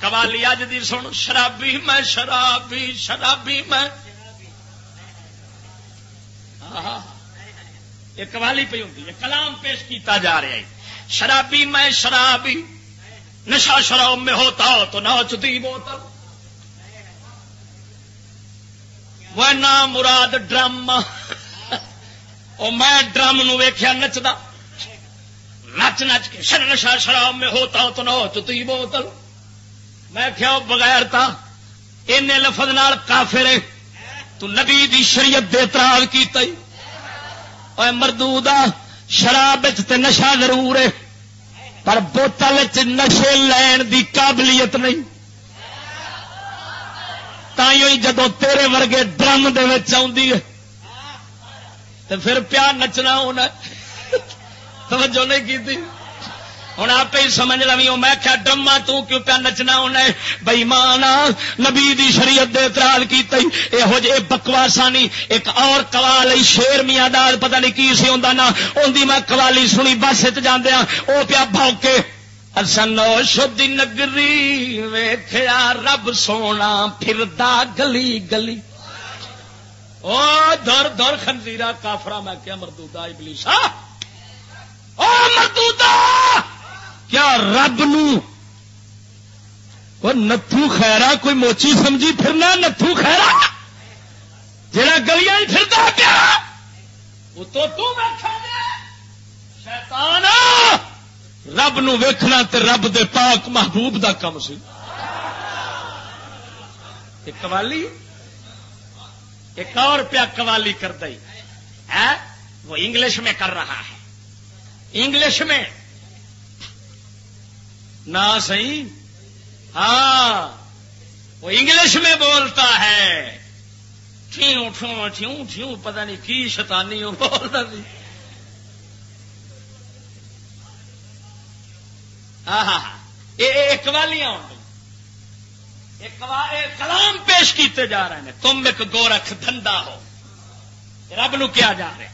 کوالی اج دی سن، شرابی میں، شرابی شرابی میں۔ یہ قوالی پہ ہوتی ہے، کلام پیش کیتا جا رہا ہے۔ شرابی میں، شرابی۔ نشا شراب میں ہوتا ہو تو نوچتی بوتل۔ وہ نام مراد ڈرم۔ میں ڈرم نچیا نچتا نچ نچ کے، شر نشا شراب میں ہوتا ہو تو نوچتی بوتل۔ میں کیا بغیر تھا ان لفظ نال کافر تو نبی دی شریعت دے تراغ کی تئی اور مردو شراب نشا ضرور ہے۔ پر بوتل چ نشے لین دی قابلیت نہیں۔ تھی جدو تیرے ورگے ڈرم دے پھر پیا نچنا ہونا توجہ نہیں کی ہوں آپ ہی سمجھ لو میں کیا ڈما تو کیوں پیا نچنا انہیں؟ بئی مانا نبی دی شریعت دے اعتراض کی یہو جہ بکواسا نہیں ایک اور کوال شیر میاں دار پتہ نہیں کی سی ہوں نا۔ ان میں قوالی سنی، بس جاندیا ہاں۔ وہ پیا بھوکے سنو شدی نگری ویخیا رب سونا پھر گلی گلی۔ او در در خنزیرا کافرا میں کیا مردودا ابلیسا او مردودا کیا رب نتھو خیرا کوئی موچی سمجھی پھرنا نتھو خیرا جڑا گلیاں پھرتا پیا؟ وہ تو شیطان! رب نو ویکھنا تے رب دے پاک محبوب دا کم سی۔ قوالی؟ ایک اور پیا قوالی کر دئی۔ وہ انگلش میں کر رہا ہے۔ انگلش میں نہ صحیح ہاں وہ انگلش میں بولتا ہے۔ ٹھیوں ٹھیوں ٹھیوں ٹھیوں پتہ نہیں کی شتانی وہ بولتا نہیں ہاں ہاں, ہاں۔ ایک والیاں کلام پیش کیتے جا رہے ہیں۔ تم ایک گورکھ دھندا ہو۔ رب نو کیا جا رہے